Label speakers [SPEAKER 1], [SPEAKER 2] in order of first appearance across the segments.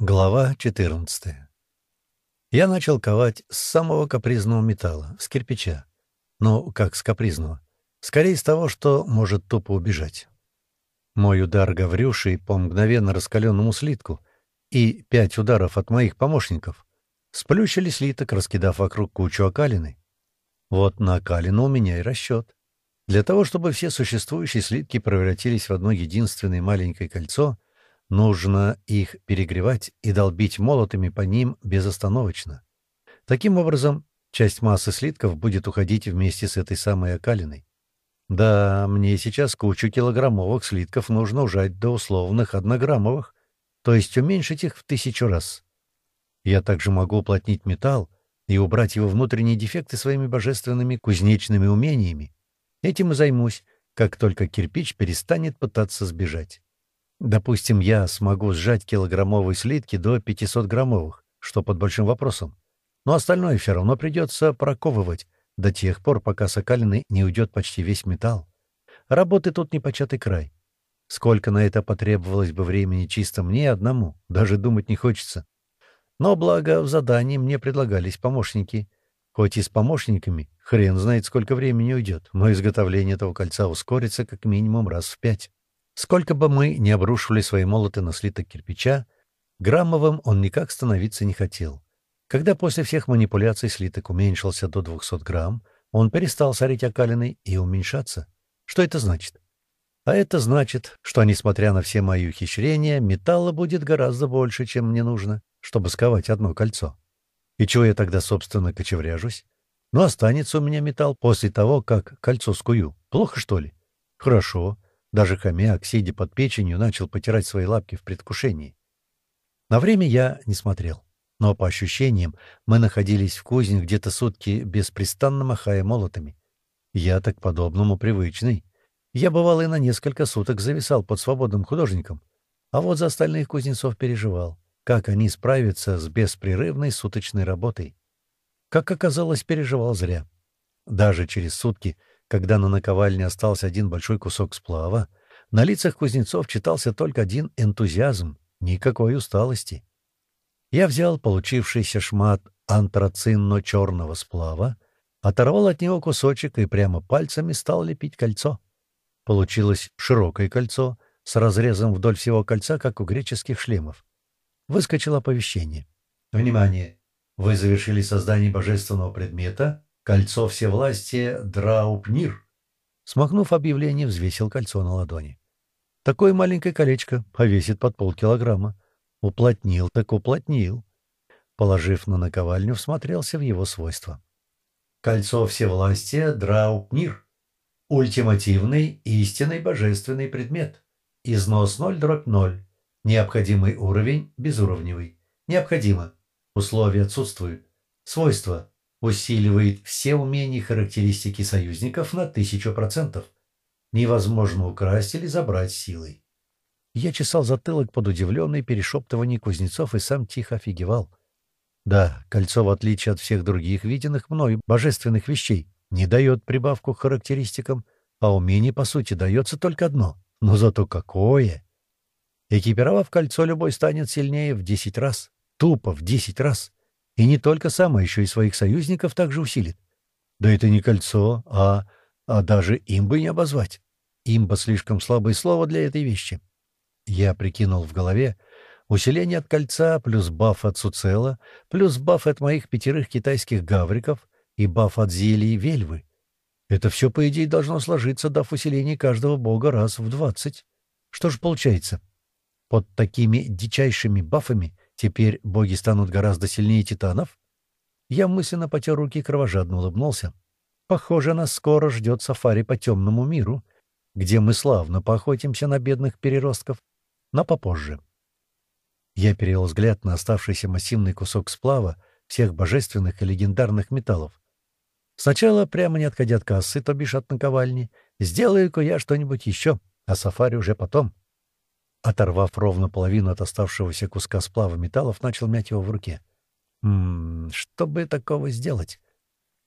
[SPEAKER 1] Глава 14 Я начал ковать с самого капризного металла, с кирпича. Ну, как с капризного? Скорее с того, что может тупо убежать. Мой удар Гаврюшей по мгновенно раскаленному слитку и пять ударов от моих помощников сплющили слиток, раскидав вокруг кучу окалины. Вот на окалину у меня и расчет. Для того, чтобы все существующие слитки превратились в одно единственное маленькое кольцо — Нужно их перегревать и долбить молотами по ним безостановочно. Таким образом, часть массы слитков будет уходить вместе с этой самой окалиной. Да, мне сейчас кучу килограммовых слитков нужно ужать до условных однограммовых, то есть уменьшить их в тысячу раз. Я также могу уплотнить металл и убрать его внутренние дефекты своими божественными кузнечными умениями. Этим и займусь, как только кирпич перестанет пытаться сбежать. Допустим, я смогу сжать килограммовые слитки до 500-граммовых, что под большим вопросом. Но остальное все равно придется проковывать до тех пор, пока с окалины не уйдет почти весь металл. Работы тут непочатый край. Сколько на это потребовалось бы времени чисто мне одному, даже думать не хочется. Но благо в задании мне предлагались помощники. Хоть и с помощниками, хрен знает, сколько времени уйдет, но изготовление этого кольца ускорится как минимум раз в пять. Сколько бы мы ни обрушивали свои молоты на слиток кирпича, граммовым он никак становиться не хотел. Когда после всех манипуляций слиток уменьшился до 200 грамм, он перестал сорить окалиной и уменьшаться. Что это значит? А это значит, что, несмотря на все мои ухищрения, металла будет гораздо больше, чем мне нужно, чтобы сковать одно кольцо. И чего я тогда, собственно, кочевряжусь? Ну, останется у меня металл после того, как кольцо скую. Плохо, что ли? Хорошо. Даже хомяк, сидя под печенью, начал потирать свои лапки в предвкушении. На время я не смотрел. Но, по ощущениям, мы находились в кузне где-то сутки, беспрестанно махая молотами. Я так подобному привычный. Я, бывал, и на несколько суток зависал под свободным художником. А вот за остальных кузнецов переживал, как они справятся с беспрерывной суточной работой. Как оказалось, переживал зря. Даже через сутки когда на наковальне остался один большой кусок сплава, на лицах кузнецов читался только один энтузиазм, никакой усталости. Я взял получившийся шмат антрацинно-черного сплава, оторвал от него кусочек и прямо пальцами стал лепить кольцо. Получилось широкое кольцо с разрезом вдоль всего кольца, как у греческих шлемов. Выскочило оповещение. «Внимание! Вы завершили создание божественного предмета Кольцо всевластия Драупнир. Смахнув объявление, взвесил кольцо на ладони. Такое маленькое колечко повесит под полкилограмма. Уплотнил так уплотнил. Положив на наковальню, всмотрелся в его свойства. Кольцо всевластия Драупнир. Ультимативный, истинный божественный предмет. Износ 0 дробь 0. Необходимый уровень безуровневый. Необходимо. Условия отсутствуют. Свойства усиливает все умения и характеристики союзников на тысячу процентов. Невозможно украсть или забрать силой. Я чесал затылок под удивленное перешептывание кузнецов и сам тихо офигевал. Да, кольцо, в отличие от всех других виденных мной божественных вещей, не дает прибавку к характеристикам, а умение, по сути, дается только одно. Но зато какое! Экипировав кольцо, любой станет сильнее в десять раз. Тупо в десять раз. И не только сам, а еще и своих союзников также усилит. Да это не кольцо, а... а даже им бы не обозвать. Имба слишком слабое слово для этой вещи. Я прикинул в голове усиление от кольца плюс баф от Суцела, плюс баф от моих пятерых китайских гавриков и баф от зелий вельвы. Это все, по идее, должно сложиться, дав усиление каждого бога раз в двадцать. Что же получается? Под такими дичайшими бафами Теперь боги станут гораздо сильнее титанов? Я мысленно потер руки и кровожадно улыбнулся. Похоже, нас скоро ждет сафари по темному миру, где мы славно поохотимся на бедных переростков, но попозже. Я перевел взгляд на оставшийся массивный кусок сплава всех божественных и легендарных металлов. Сначала, прямо не отходя от кассы, то бишь от наковальни, сделаю-ка я что-нибудь еще, а сафари уже потом. Оторвав ровно половину от оставшегося куска сплава металлов, начал мять его в руке. «Ммм, что бы такого сделать?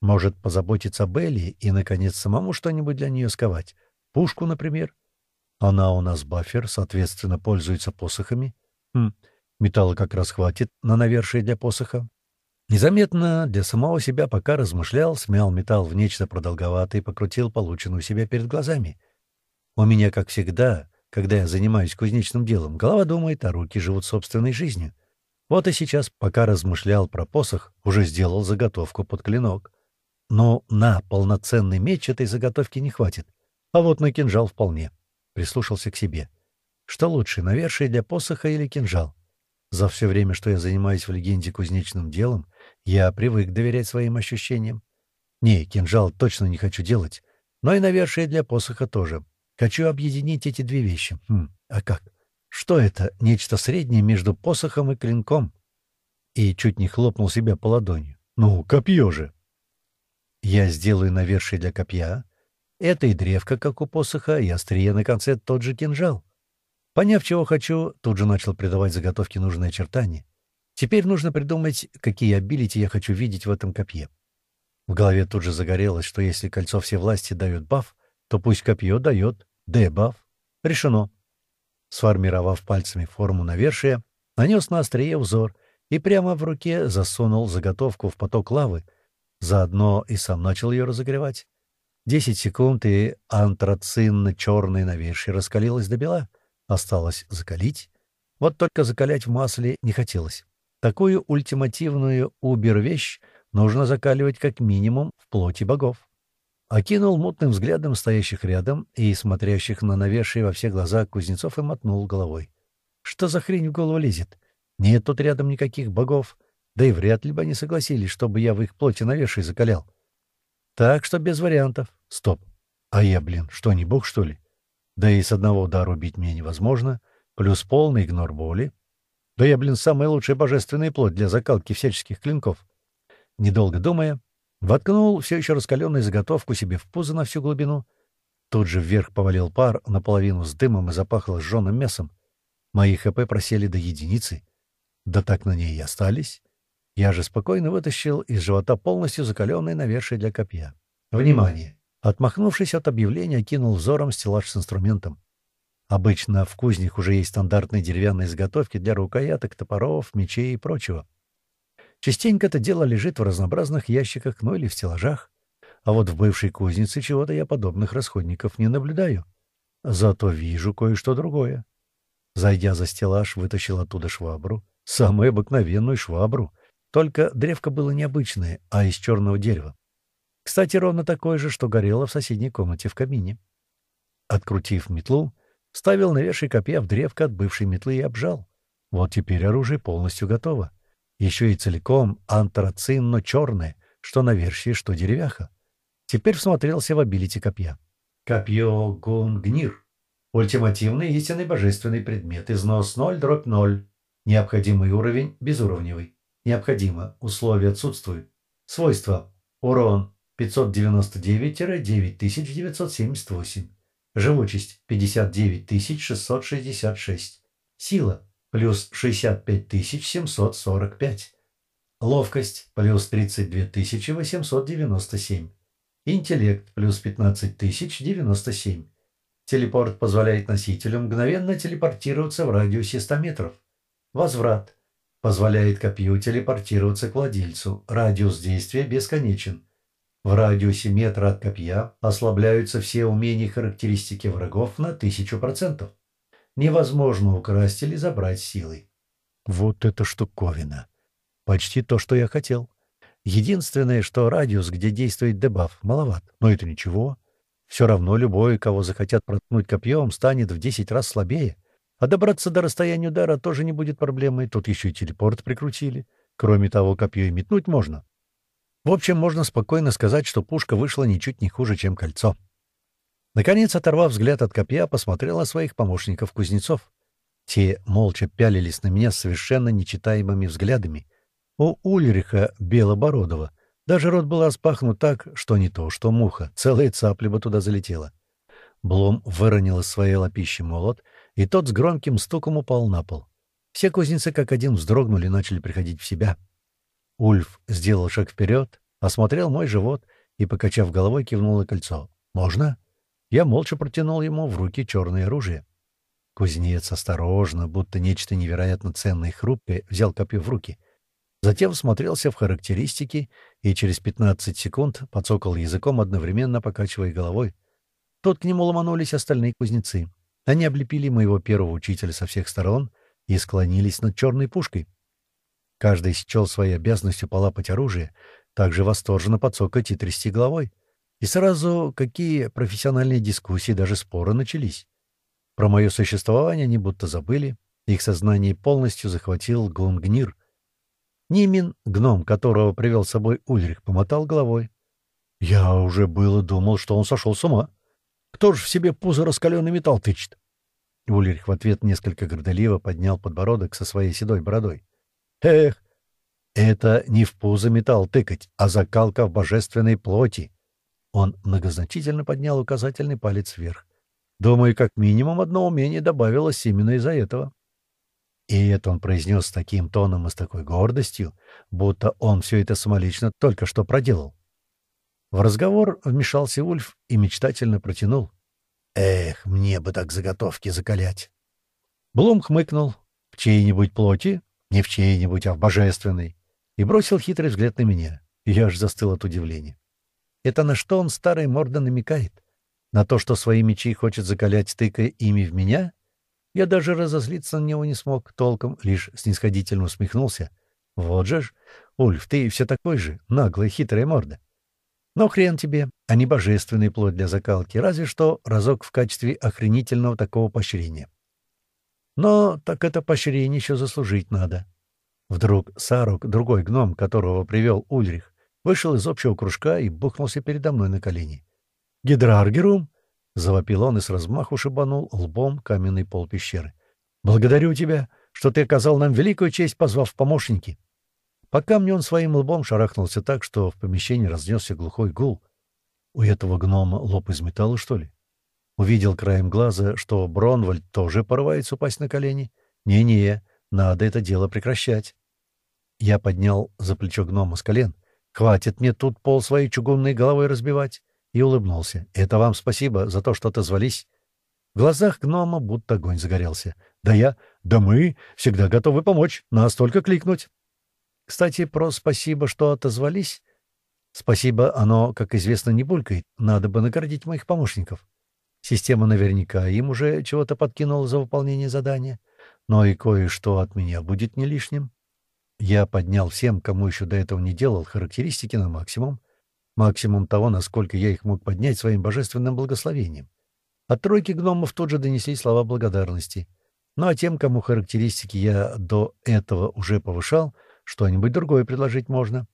[SPEAKER 1] Может, позаботиться об Элли и, наконец, самому что-нибудь для нее сковать? Пушку, например? Она у нас бафер, соответственно, пользуется посохами. Хм, Металла как раз хватит на навершие для посоха. Незаметно для самого себя, пока размышлял, смял металл в нечто продолговатое и покрутил полученную себя перед глазами. У меня, как всегда, когда я занимаюсь кузнечным делом, голова думает, а руки живут собственной жизнью. Вот и сейчас, пока размышлял про посох, уже сделал заготовку под клинок. Но на полноценный меч этой заготовки не хватит. А вот на кинжал вполне. Прислушался к себе. Что лучше, навершие для посоха или кинжал? За все время, что я занимаюсь в легенде кузнечным делом, я привык доверять своим ощущениям. Не, кинжал точно не хочу делать, но и навершие для посоха тоже. Хочу объединить эти две вещи. Хм, а как? Что это? Нечто среднее между посохом и клинком? И чуть не хлопнул себя по ладони. Ну, копье же! Я сделаю навершие для копья. Это и древко, как у посоха, и острие на конце тот же кинжал. Поняв, чего хочу, тут же начал придавать заготовке нужные очертания. Теперь нужно придумать, какие обилити я хочу видеть в этом копье. В голове тут же загорелось, что если кольцо все власти дает баф, то пусть копье дает дебаф. Решено. Сформировав пальцами форму навершия, нанес на острие узор и прямо в руке засунул заготовку в поток лавы, заодно и сам начал ее разогревать. Десять секунд, и антрацинно-черное навершие раскалилось до бела. Осталось закалить. Вот только закалять в масле не хотелось. Такую ультимативную убер-вещь нужно закаливать как минимум в плоти богов. Окинул мутным взглядом стоящих рядом и смотрящих на навешие во все глаза кузнецов и мотнул головой. Что за хрень в голову лезет? Нет тут рядом никаких богов, да и вряд ли бы они согласились, чтобы я в их плоти навешие закалял. Так что без вариантов. Стоп. А я, блин, что, не бог, что ли? Да и с одного удара убить меня невозможно, плюс полный игнор боли, да я, блин, самая лучшая божественная плоть для закалки всяческих клинков. Недолго думая, воткнул все еще раскаленную заготовку себе в пузо на всю глубину. Тут же вверх повалил пар, наполовину с дымом и запахло сжженным мясом. Мои ХП просели до единицы. Да так на ней и остались. Я же спокойно вытащил из живота полностью закаленное навершие для копья. Внимание! Отмахнувшись от объявления, кинул взором стеллаж с инструментом. Обычно в кузнях уже есть стандартные деревянные изготовки для рукояток, топоров, мечей и прочего. Частенько это дело лежит в разнообразных ящиках, ну или в стеллажах. А вот в бывшей кузнице чего-то я подобных расходников не наблюдаю. Зато вижу кое-что другое. Зайдя за стеллаж, вытащил оттуда швабру. Самую обыкновенную швабру. Только древко было необычное, а из черного дерева. Кстати, ровно такое же, что горело в соседней комнате в камине. Открутив метлу, Ставил на вешай копья в древко от бывшей метлы и обжал. Вот теперь оружие полностью готово. Еще и целиком антрацинно-черное, что навершие, что деревяха. Теперь всмотрелся в обилити копья. Копье Гунгнир. Ультимативный истинный божественный предмет. Износ 0, дробь 0. Необходимый уровень безуровневый. Необходимо. Условия отсутствуют. Свойства. Урон 599-9978. Живучесть — 59 666. Сила — плюс 65 745. Ловкость — плюс 32 897. Интеллект — плюс 15 097. Телепорт позволяет носителю мгновенно телепортироваться в радиусе 100 метров. Возврат позволяет копью телепортироваться к владельцу. Радиус действия бесконечен. В радиусе метра от копья ослабляются все умения и характеристики врагов на тысячу процентов. Невозможно украсть или забрать силой. Вот это штуковина. Почти то, что я хотел. Единственное, что радиус, где действует дебаф, маловат. Но это ничего. Все равно любой, кого захотят проткнуть копьем, станет в 10 раз слабее. А добраться до расстояния удара тоже не будет проблемой. Тут еще и телепорт прикрутили. Кроме того, копье и метнуть можно. В общем, можно спокойно сказать, что пушка вышла ничуть не хуже, чем кольцо. Наконец, оторвав взгляд от копья, посмотрел на своих помощников-кузнецов. Те молча пялились на меня совершенно нечитаемыми взглядами. У Ульриха Белобородова даже рот был распахнут так, что не то, что муха, целая цапля бы туда залетела. Блом выронил из своей лопищи молот, и тот с громким стуком упал на пол. Все кузнецы как один вздрогнули и начали приходить в себя. Ульф сделал шаг вперед, осмотрел мой живот и, покачав головой, кивнул на кольцо. «Можно?» Я молча протянул ему в руки черное оружие. Кузнец осторожно, будто нечто невероятно ценное и хрупкое, взял копье в руки. Затем всмотрелся в характеристики и через 15 секунд подсокал языком, одновременно покачивая головой. Тут к нему ломанулись остальные кузнецы. Они облепили моего первого учителя со всех сторон и склонились над черной пушкой. Каждый счел своей обязанностью полапать оружие, также восторженно подсокать и трясти головой. И сразу какие профессиональные дискуссии, даже споры начались. Про мое существование они будто забыли, их сознание полностью захватил Гунгнир. Нимин, гном, которого привел с собой Ульрих, помотал головой. Я уже было думал, что он сошел с ума. Кто же в себе пузо раскаленный металл тычет? Ульрих в ответ несколько горделиво поднял подбородок со своей седой бородой. «Эх, это не в пузо металл тыкать, а закалка в божественной плоти!» Он многозначительно поднял указательный палец вверх. «Думаю, как минимум одно умение добавилось именно из-за этого». И это он произнес с таким тоном и с такой гордостью, будто он все это самолично только что проделал. В разговор вмешался Ульф и мечтательно протянул. «Эх, мне бы так заготовки закалять!» Блум хмыкнул. «В чьей-нибудь плоти? Не в чьей-нибудь, а в божественной!» И бросил хитрый взгляд на меня. Я аж застыл от удивления. Это на что он старой мордо намекает? На то, что свои мечи хочет закалять, тыкая ими в меня? Я даже разозлиться на него не смог толком, лишь снисходительно усмехнулся. Вот же ж, Ульф, ты все такой же, наглая хитрая морда. Но хрен тебе, а не божественный плод для закалки, разве что разок в качестве охренительного такого поощрения. Но так это поощрение еще заслужить надо. Вдруг Сарук, другой гном, которого привел Ульрих, вышел из общего кружка и бухнулся передо мной на колени. «Гидраргерум!» — завопил он и с размаху шибанул лбом каменный пол пещеры. «Благодарю тебя, что ты оказал нам великую честь, позвав помощники. По камню он своим лбом шарахнулся так, что в помещении разнесся глухой гул. У этого гнома лоб из металла, что ли? Увидел краем глаза, что Бронвальд тоже порывается упасть на колени. Не-не, надо это дело прекращать. Я поднял за плечо гнома с колен. «Хватит мне тут пол своей чугунной головой разбивать!» И улыбнулся. «Это вам спасибо за то, что отозвались». В глазах гнома будто огонь загорелся. «Да я, да мы всегда готовы помочь, нас только кликнуть». Кстати, про «спасибо, что отозвались». Спасибо, оно, как известно, не булькает. Надо бы наградить моих помощников. Система наверняка им уже чего-то подкинула за выполнение задания. Но и кое-что от меня будет не лишним. Я поднял всем, кому еще до этого не делал, характеристики на максимум. Максимум того, насколько я их мог поднять своим божественным благословением. От тройки гномов тут же донесли слова благодарности. Ну а тем, кому характеристики я до этого уже повышал — что-нибудь другое предложить можно.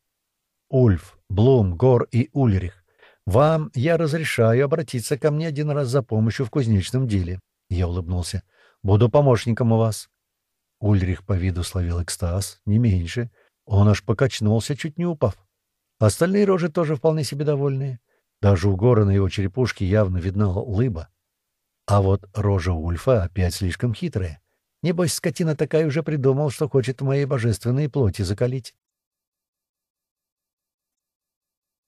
[SPEAKER 1] Ульф, Блум, Гор и Ульрих, вам я разрешаю обратиться ко мне один раз за помощью в кузнечном деле. Я улыбнулся. Буду помощником у вас. Ульрих по виду словил экстаз, не меньше. Он аж покачнулся, чуть не упав. Остальные рожи тоже вполне себе довольные. Даже у Гора на его черепушке явно видна лыба. А вот рожа Ульфа опять слишком хитрая. Небось, скотина такая уже придумал, что хочет в моей божественной плоти закалить.